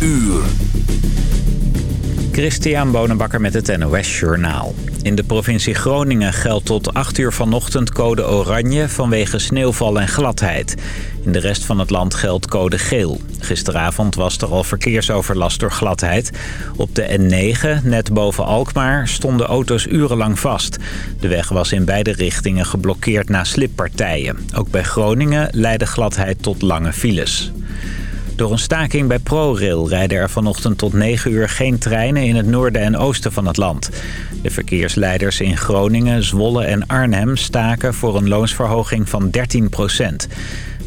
uur. Christian Bonenbakker met het NOS Journaal. In de provincie Groningen geldt tot 8 uur vanochtend code oranje vanwege sneeuwval en gladheid. In de rest van het land geldt code geel. Gisteravond was er al verkeersoverlast door gladheid. Op de N9, net boven Alkmaar, stonden auto's urenlang vast. De weg was in beide richtingen geblokkeerd na slippartijen. Ook bij Groningen leidde gladheid tot lange files. Door een staking bij ProRail rijden er vanochtend tot 9 uur geen treinen in het noorden en oosten van het land. De verkeersleiders in Groningen, Zwolle en Arnhem staken voor een loonsverhoging van 13 procent.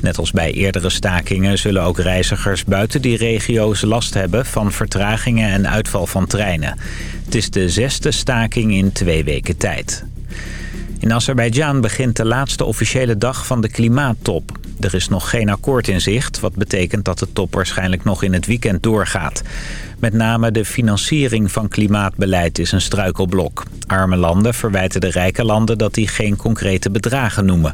Net als bij eerdere stakingen zullen ook reizigers buiten die regio's last hebben van vertragingen en uitval van treinen. Het is de zesde staking in twee weken tijd. In Azerbeidzjan begint de laatste officiële dag van de klimaattop. Er is nog geen akkoord in zicht, wat betekent dat de top waarschijnlijk nog in het weekend doorgaat. Met name de financiering van klimaatbeleid is een struikelblok. Arme landen verwijten de rijke landen dat die geen concrete bedragen noemen.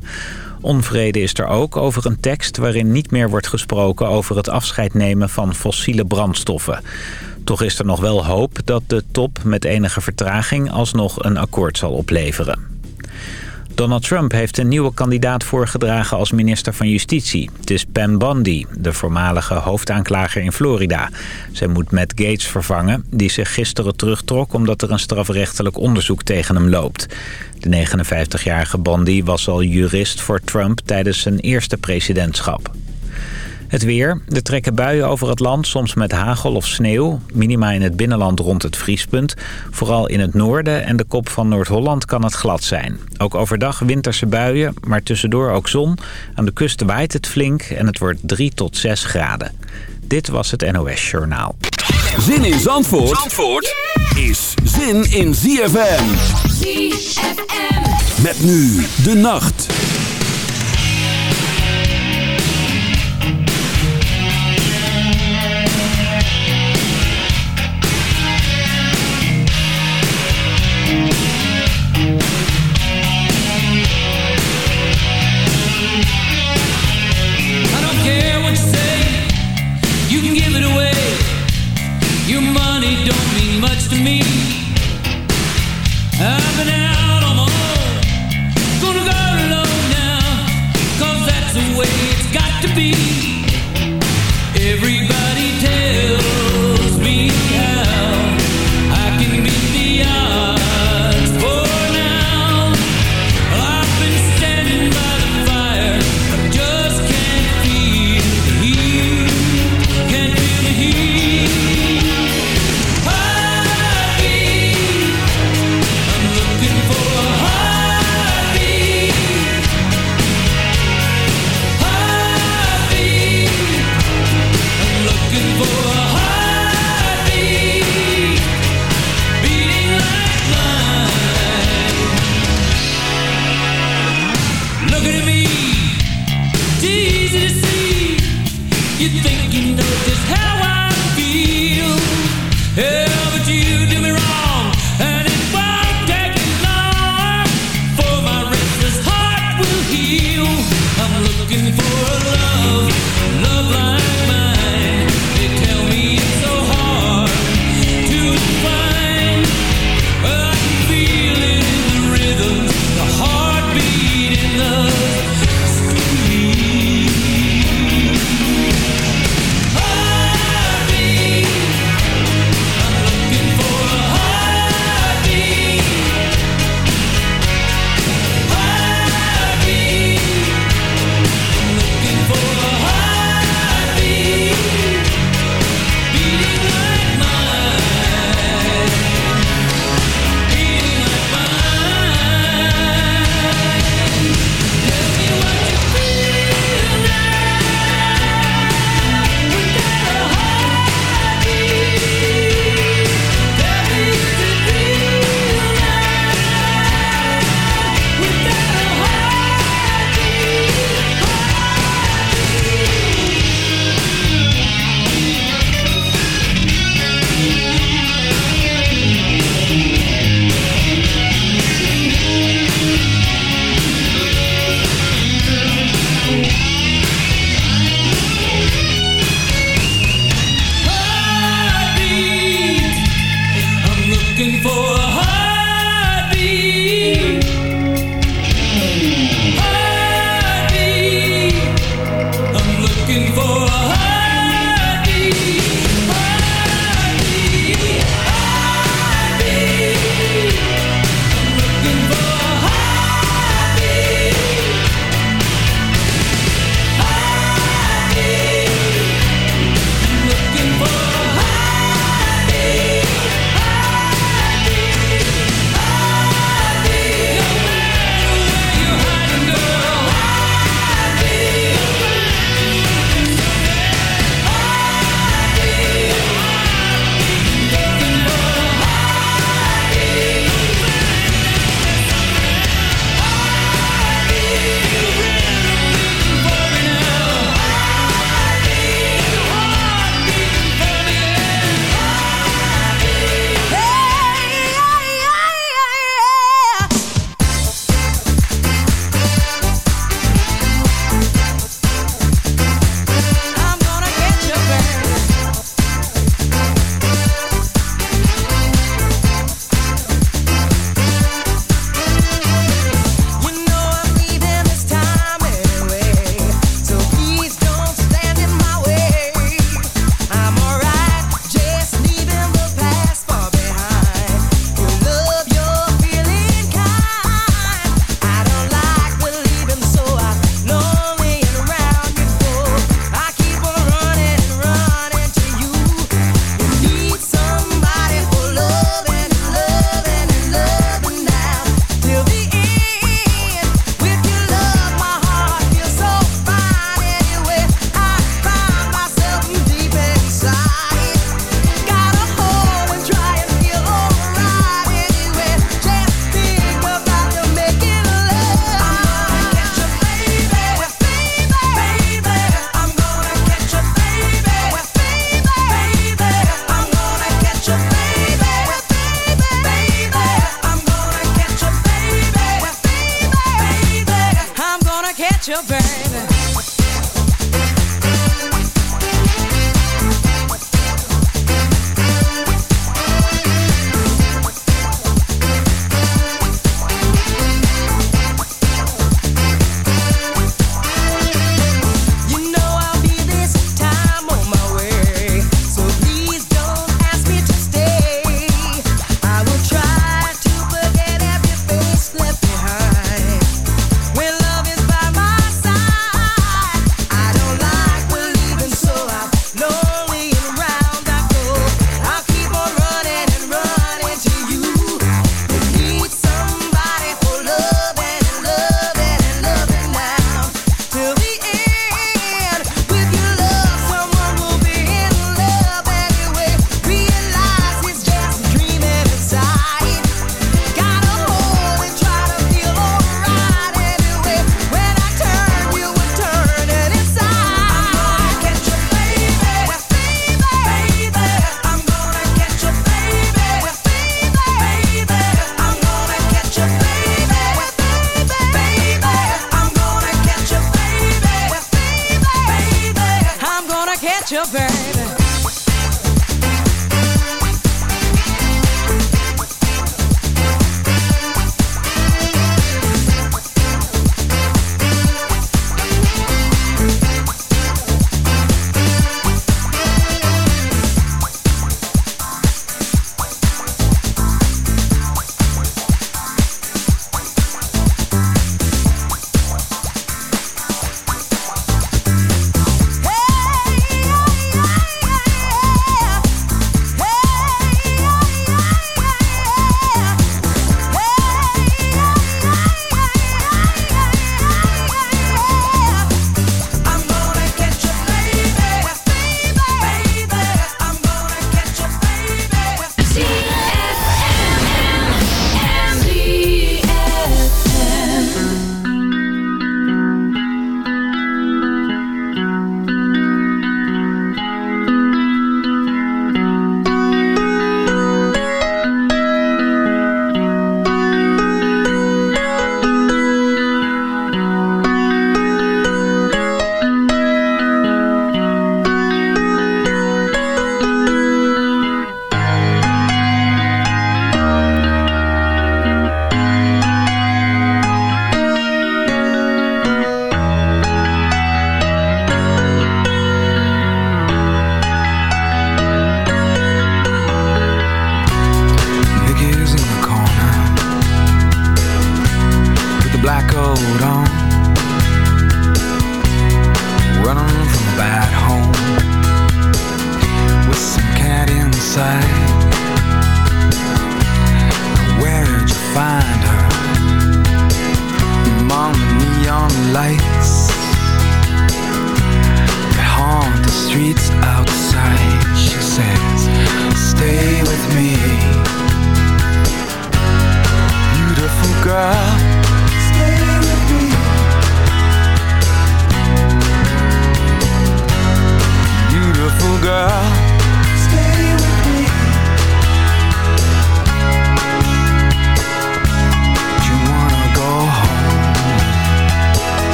Onvrede is er ook over een tekst waarin niet meer wordt gesproken over het afscheid nemen van fossiele brandstoffen. Toch is er nog wel hoop dat de top met enige vertraging alsnog een akkoord zal opleveren. Donald Trump heeft een nieuwe kandidaat voorgedragen als minister van Justitie. Het is Pam Bondi, de voormalige hoofdaanklager in Florida. Zij moet Matt Gates vervangen, die zich gisteren terugtrok... omdat er een strafrechtelijk onderzoek tegen hem loopt. De 59-jarige Bondi was al jurist voor Trump tijdens zijn eerste presidentschap. Het weer. Er trekken buien over het land, soms met hagel of sneeuw. Minima in het binnenland rond het vriespunt. Vooral in het noorden en de kop van Noord-Holland kan het glad zijn. Ook overdag winterse buien, maar tussendoor ook zon. Aan de kust waait het flink en het wordt 3 tot 6 graden. Dit was het NOS Journaal. Zin in Zandvoort, Zandvoort is zin in ZFM. ZFM. Met nu de nacht.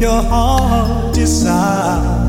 Your heart decide?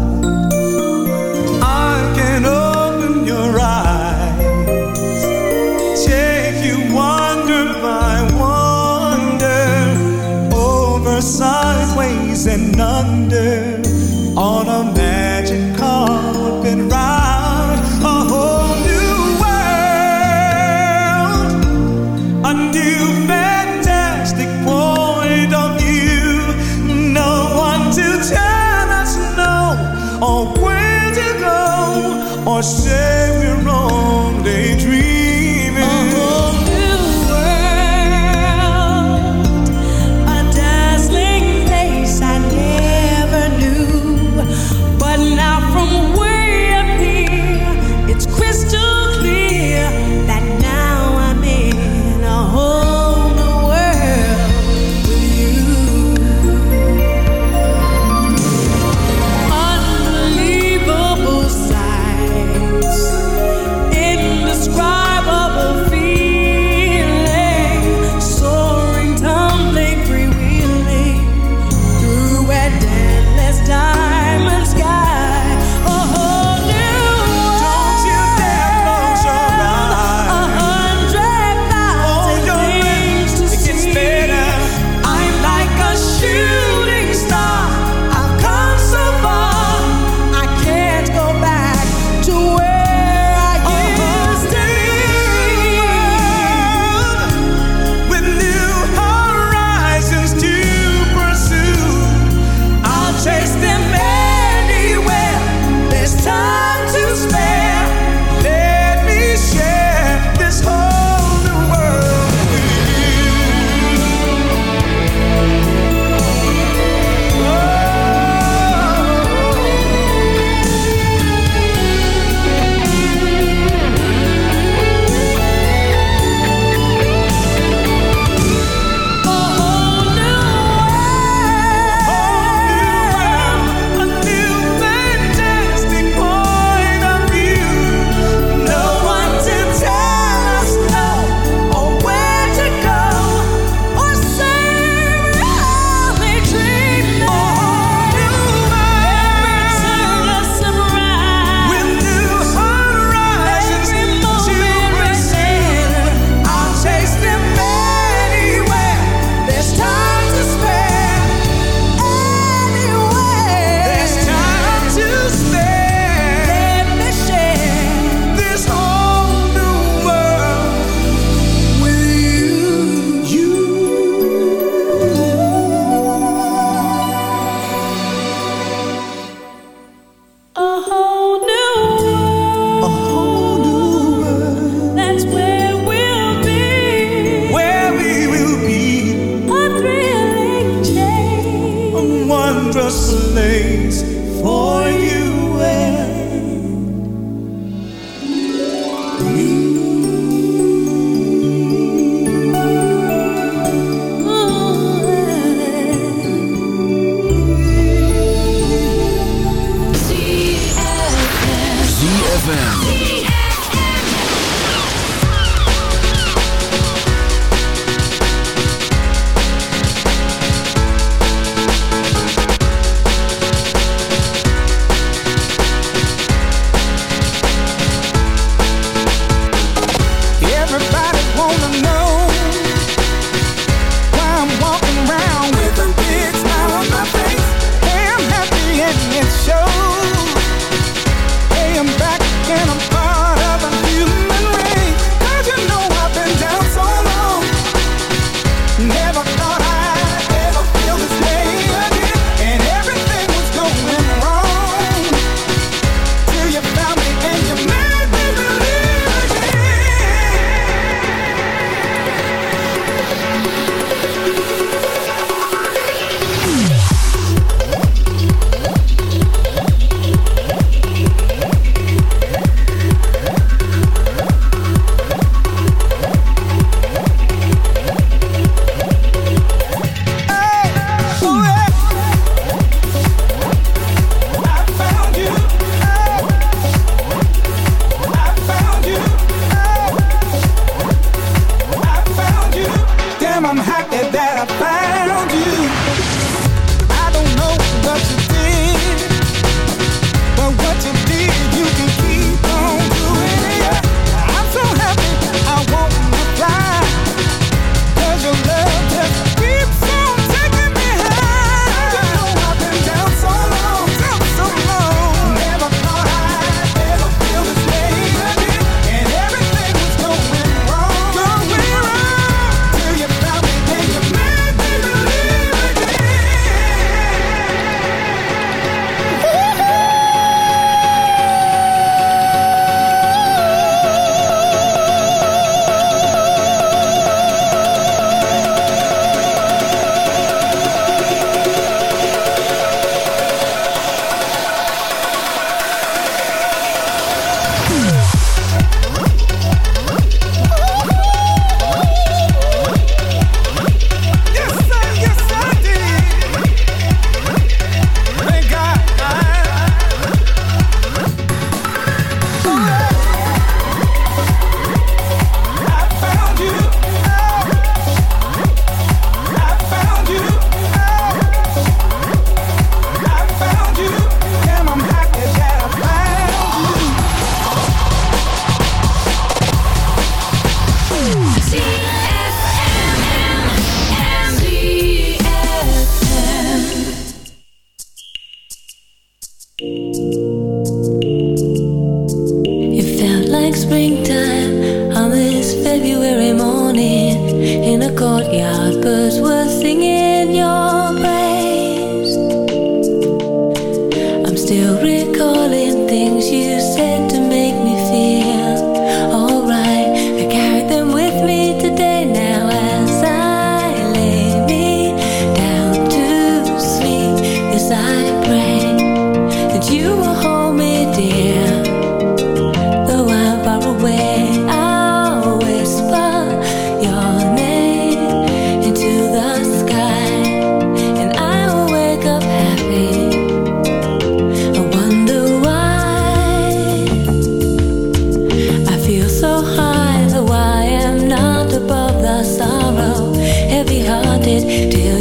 sorrow, heavy hearted till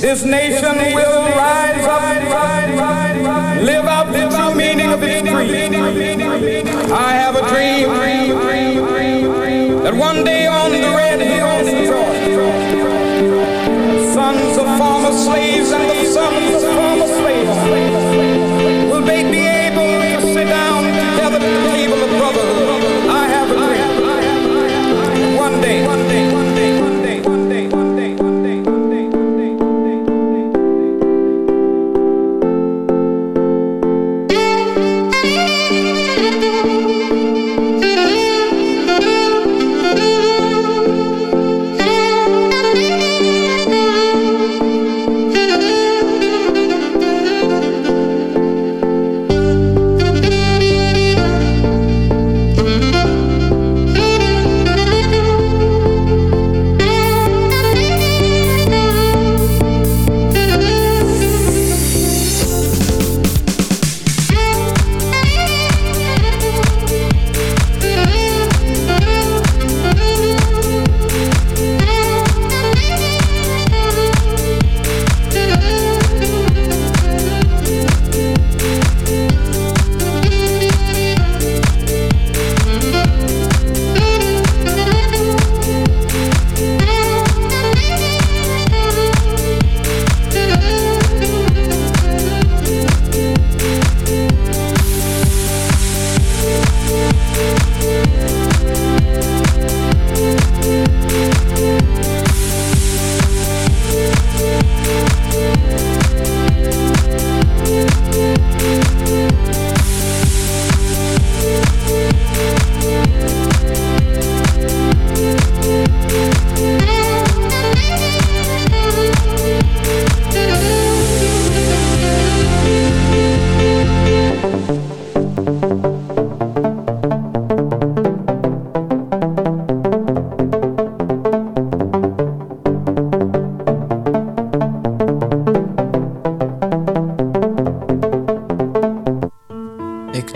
this nation will rise up, live out the true meaning of its creed. I have a dream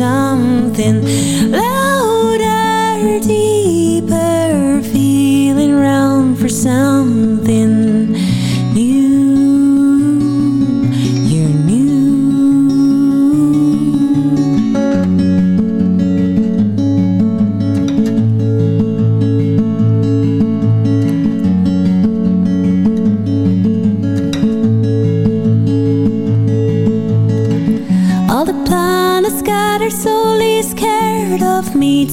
something louder, deeper, feeling round for something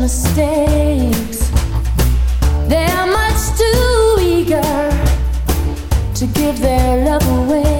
mistakes. They're much too eager to give their love away.